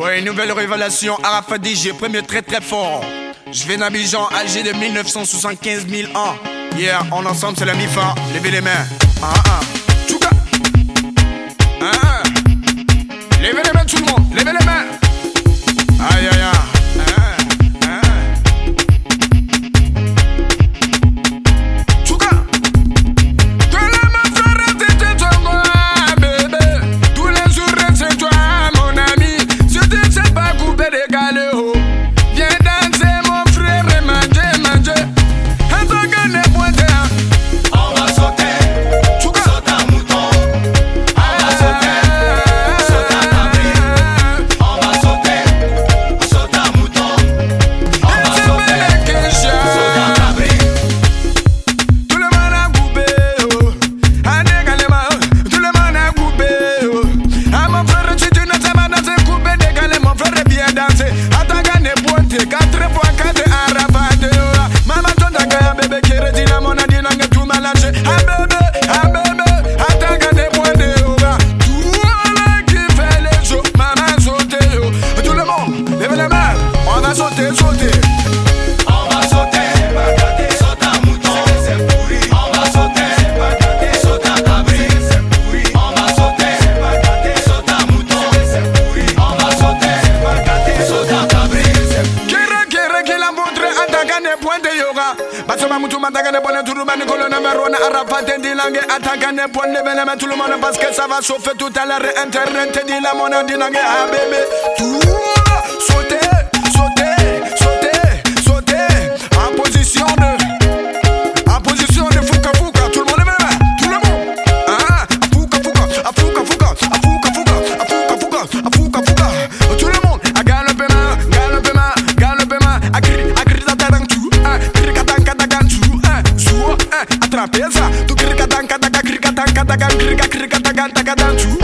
Ouais, nouvelle révélation, Arafat DJ, premier très très fort. Je vais d'Abidjan, Alger de 1975 000 ans. Yeah, on ensemble, c'est la MIFA. Levez les mains. Ah, ah. de yoga. Basoma mutu matakane pone turubani abebe tagan, kriga, kriga, tagan, tagadam, choo.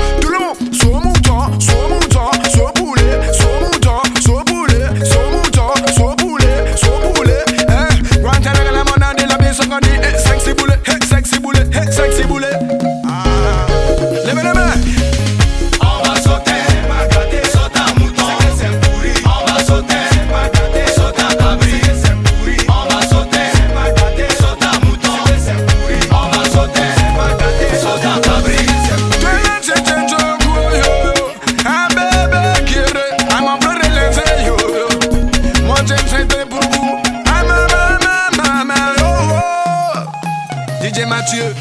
Mathieu.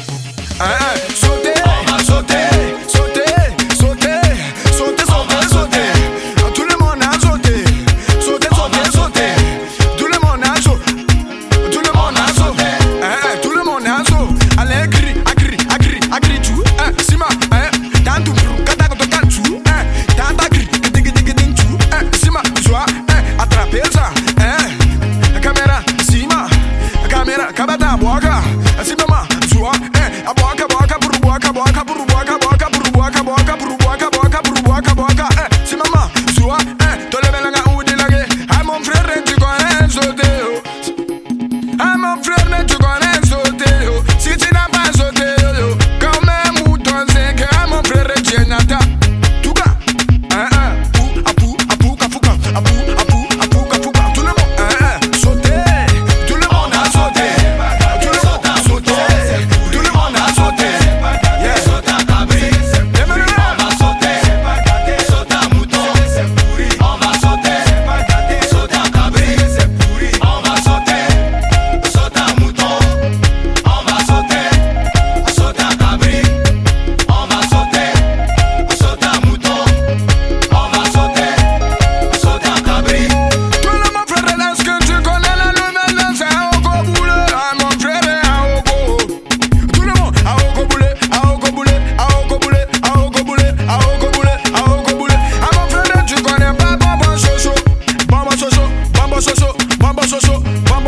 1-1. Uh-uh.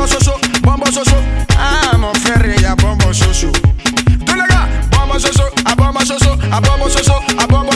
soso, bombo soso. Ah, mon frère, y'a bombo soso. Tout le gars, bombo soso, ah bombo soso, ah bombo soso, ah bombo